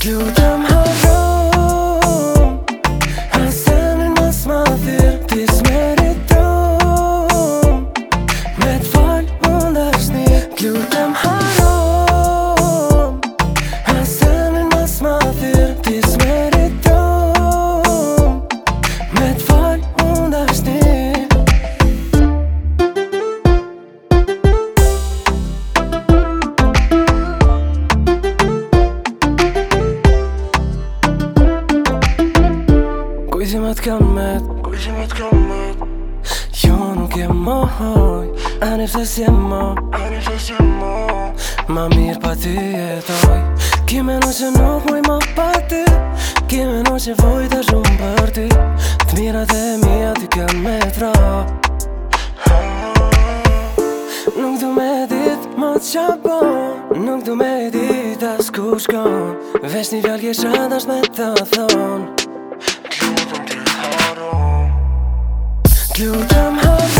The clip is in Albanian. Clu them how low I'm sending my soul me të falë to with all my love to Clu them how low Kujzi me t'kam met Kujzi me t'kam met Jo nuk e mohoj Ani fse si e mo Ani fse si e mo Ma mirë pa ti jetoj Kime në që nuk muj ma pa ti Kime në që voj të shumë për ti Të mira dhe mija ti kem me tra Nuk du me dit ma qa po Nuk du me dit as ku shkon Vesh një vjallë kje shëndasht me të thonë Do them has